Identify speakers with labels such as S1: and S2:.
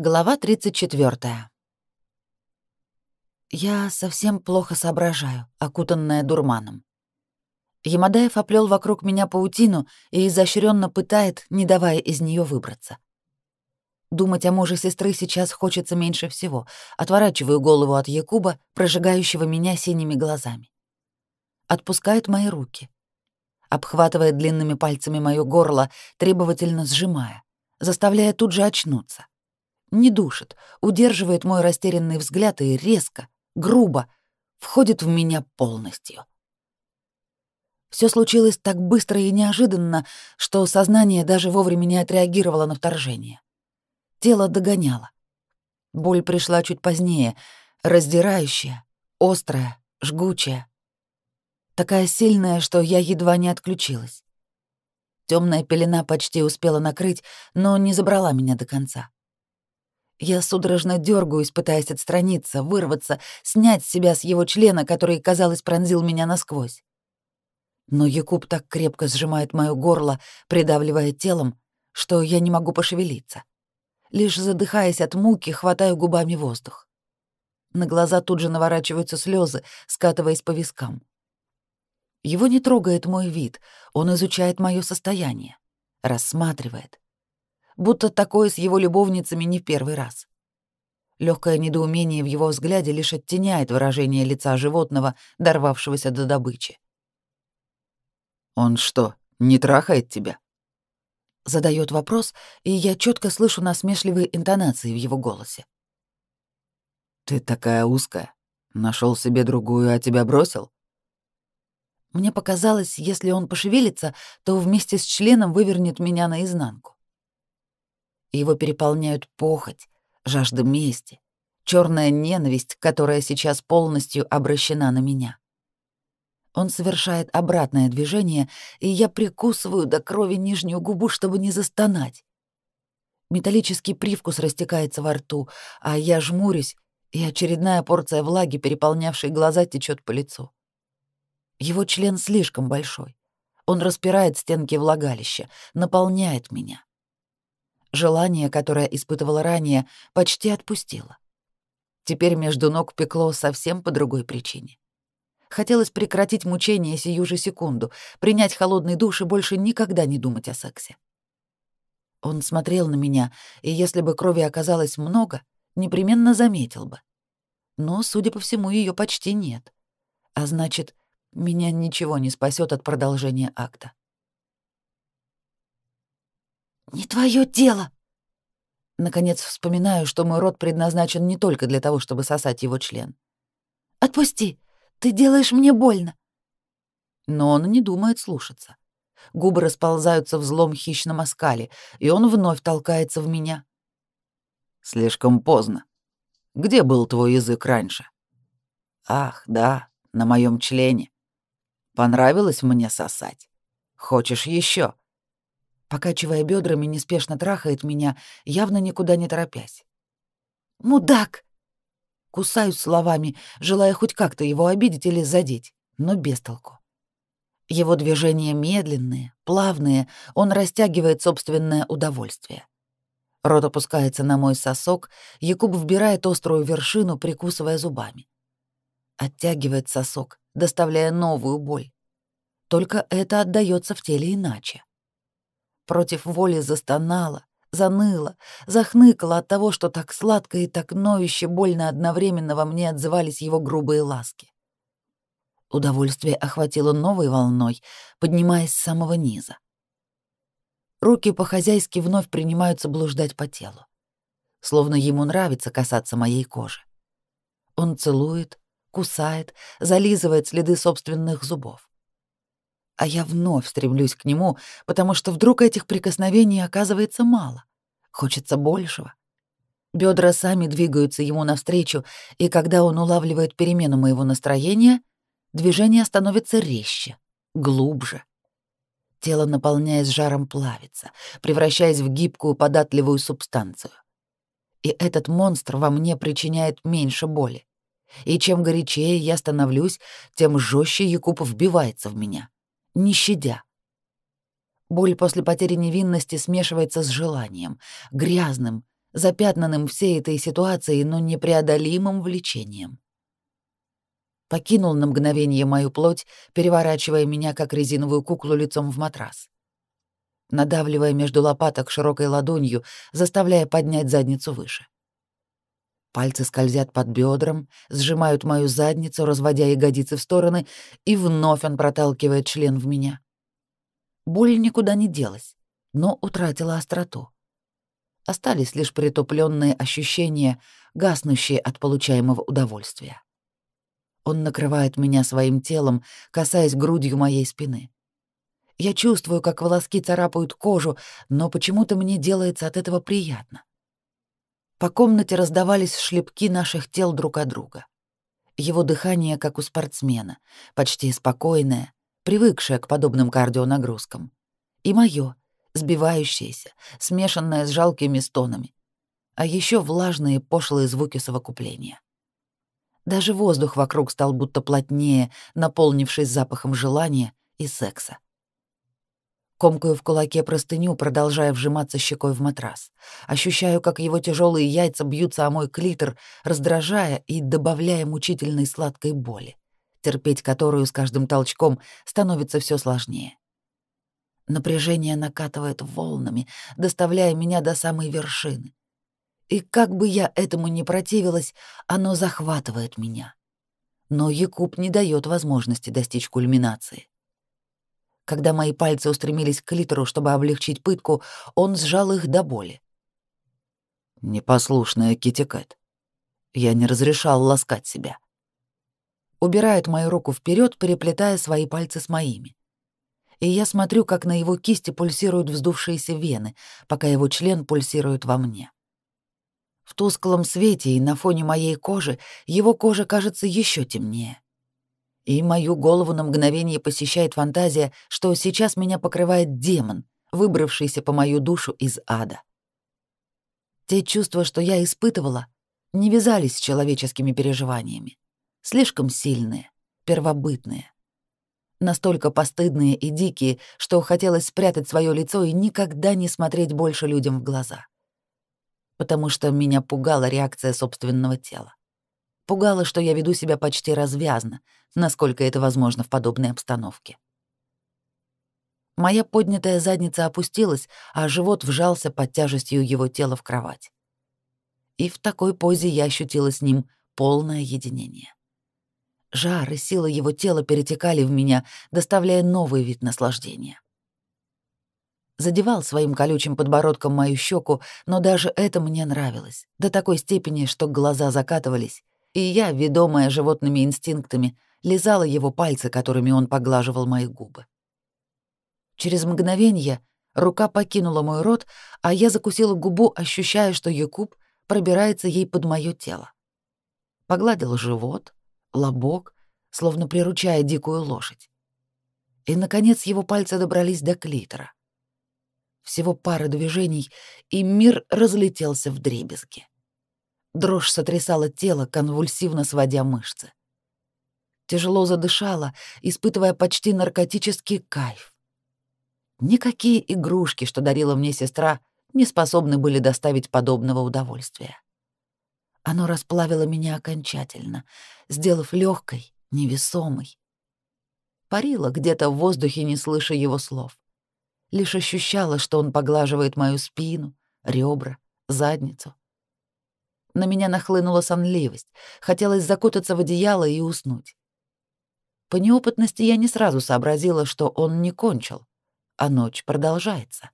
S1: Глава 34. Я совсем плохо соображаю, окутанная дурманом. Ямадаев оплел вокруг меня паутину и изощренно пытает, не давая из нее выбраться. Думать о муже сестры сейчас хочется меньше всего. Отворачиваю голову от Якуба, прожигающего меня синими глазами. Отпускает мои руки. Обхватывает длинными пальцами мое горло, требовательно сжимая, заставляя тут же очнуться не душит, удерживает мой растерянный взгляд и резко, грубо входит в меня полностью. Все случилось так быстро и неожиданно, что сознание даже вовремя не отреагировало на вторжение. Тело догоняло. Боль пришла чуть позднее, раздирающая, острая, жгучая. Такая сильная, что я едва не отключилась. Темная пелена почти успела накрыть, но не забрала меня до конца. Я судорожно дергаюсь, пытаясь отстраниться, вырваться, снять себя с его члена, который, казалось, пронзил меня насквозь. Но Якуб так крепко сжимает моё горло, придавливая телом, что я не могу пошевелиться. Лишь задыхаясь от муки, хватаю губами воздух. На глаза тут же наворачиваются слезы, скатываясь по вискам. Его не трогает мой вид, он изучает мое состояние, рассматривает — будто такое с его любовницами не в первый раз. Легкое недоумение в его взгляде лишь оттеняет выражение лица животного, дорвавшегося до добычи. «Он что, не трахает тебя?» Задает вопрос, и я четко слышу насмешливые интонации в его голосе. «Ты такая узкая. Нашел себе другую, а тебя бросил?» Мне показалось, если он пошевелится, то вместе с членом вывернет меня наизнанку. Его переполняют похоть, жажда мести, черная ненависть, которая сейчас полностью обращена на меня. Он совершает обратное движение, и я прикусываю до крови нижнюю губу, чтобы не застонать. Металлический привкус растекается во рту, а я жмурюсь, и очередная порция влаги, переполнявшей глаза, течет по лицу. Его член слишком большой. Он распирает стенки влагалища, наполняет меня. Желание, которое испытывала ранее, почти отпустило. Теперь между ног пекло совсем по другой причине. Хотелось прекратить мучения сию же секунду, принять холодный душ и больше никогда не думать о сексе. Он смотрел на меня, и если бы крови оказалось много, непременно заметил бы. Но, судя по всему, ее почти нет. А значит, меня ничего не спасет от продолжения акта. «Не твое дело!» Наконец вспоминаю, что мой рот предназначен не только для того, чтобы сосать его член. «Отпусти! Ты делаешь мне больно!» Но он не думает слушаться. Губы расползаются в злом хищном оскале, и он вновь толкается в меня. «Слишком поздно. Где был твой язык раньше?» «Ах, да, на моем члене. Понравилось мне сосать. Хочешь еще? покачивая бедрами, неспешно трахает меня, явно никуда не торопясь. «Мудак!» Кусаюсь словами, желая хоть как-то его обидеть или задеть, но без толку. Его движения медленные, плавные, он растягивает собственное удовольствие. Рот опускается на мой сосок, Якуб вбирает острую вершину, прикусывая зубами. Оттягивает сосок, доставляя новую боль. Только это отдается в теле иначе. Против воли застонала, заныла, захныкала от того, что так сладко и так ноюще больно одновременно во мне отзывались его грубые ласки. Удовольствие охватило новой волной, поднимаясь с самого низа. Руки по-хозяйски вновь принимаются блуждать по телу. Словно ему нравится касаться моей кожи. Он целует, кусает, зализывает следы собственных зубов. А я вновь стремлюсь к нему, потому что вдруг этих прикосновений оказывается мало. Хочется большего. Бедра сами двигаются ему навстречу, и когда он улавливает перемену моего настроения, движение становится резче, глубже. Тело, наполняясь жаром, плавится, превращаясь в гибкую податливую субстанцию. И этот монстр во мне причиняет меньше боли. И чем горячее я становлюсь, тем жестче Якуб вбивается в меня не щадя. Боль после потери невинности смешивается с желанием, грязным, запятнанным всей этой ситуацией, но непреодолимым влечением. Покинул на мгновение мою плоть, переворачивая меня, как резиновую куклу, лицом в матрас. Надавливая между лопаток широкой ладонью, заставляя поднять задницу выше. — Пальцы скользят под бедром, сжимают мою задницу, разводя ягодицы в стороны, и вновь он проталкивает член в меня. Боль никуда не делась, но утратила остроту. Остались лишь притупленные ощущения, гаснущие от получаемого удовольствия. Он накрывает меня своим телом, касаясь грудью моей спины. Я чувствую, как волоски царапают кожу, но почему-то мне делается от этого приятно. По комнате раздавались шлепки наших тел друг от друга. Его дыхание, как у спортсмена, почти спокойное, привыкшее к подобным кардионагрузкам. И мое, сбивающееся, смешанное с жалкими стонами. А еще влажные пошлые звуки совокупления. Даже воздух вокруг стал будто плотнее, наполнившись запахом желания и секса. Комкаю в кулаке простыню, продолжая вжиматься щекой в матрас. Ощущаю, как его тяжелые яйца бьются о мой клитор, раздражая и добавляя мучительной сладкой боли, терпеть которую с каждым толчком становится все сложнее. Напряжение накатывает волнами, доставляя меня до самой вершины. И как бы я этому не противилась, оно захватывает меня. Но Якуб не дает возможности достичь кульминации. Когда мои пальцы устремились к литеру, чтобы облегчить пытку, он сжал их до боли. «Непослушная Китикет. Я не разрешал ласкать себя». Убирает мою руку вперед, переплетая свои пальцы с моими. И я смотрю, как на его кисти пульсируют вздувшиеся вены, пока его член пульсирует во мне. В тусклом свете и на фоне моей кожи его кожа кажется еще темнее. И мою голову на мгновение посещает фантазия, что сейчас меня покрывает демон, выбравшийся по мою душу из ада. Те чувства, что я испытывала, не вязались с человеческими переживаниями. Слишком сильные, первобытные. Настолько постыдные и дикие, что хотелось спрятать свое лицо и никогда не смотреть больше людям в глаза. Потому что меня пугала реакция собственного тела. Пугало, что я веду себя почти развязно, насколько это возможно в подобной обстановке. Моя поднятая задница опустилась, а живот вжался под тяжестью его тела в кровать. И в такой позе я ощутила с ним полное единение. Жар и сила его тела перетекали в меня, доставляя новый вид наслаждения. Задевал своим колючим подбородком мою щеку, но даже это мне нравилось, до такой степени, что глаза закатывались, и я, ведомая животными инстинктами, лизала его пальцы, которыми он поглаживал мои губы. Через мгновение рука покинула мой рот, а я закусила губу, ощущая, что Якуб пробирается ей под мое тело. Погладил живот, лобок, словно приручая дикую лошадь. И, наконец, его пальцы добрались до клитора. Всего пара движений, и мир разлетелся в дребезги. Дрожь сотрясала тело, конвульсивно сводя мышцы. Тяжело задышала, испытывая почти наркотический кайф. Никакие игрушки, что дарила мне сестра, не способны были доставить подобного удовольствия. Оно расплавило меня окончательно, сделав легкой, невесомой. Парила где-то в воздухе, не слыша его слов. Лишь ощущала, что он поглаживает мою спину, ребра, задницу, на меня нахлынула сонливость. Хотелось закутаться в одеяло и уснуть. По неопытности я не сразу сообразила, что он не кончил, а ночь продолжается.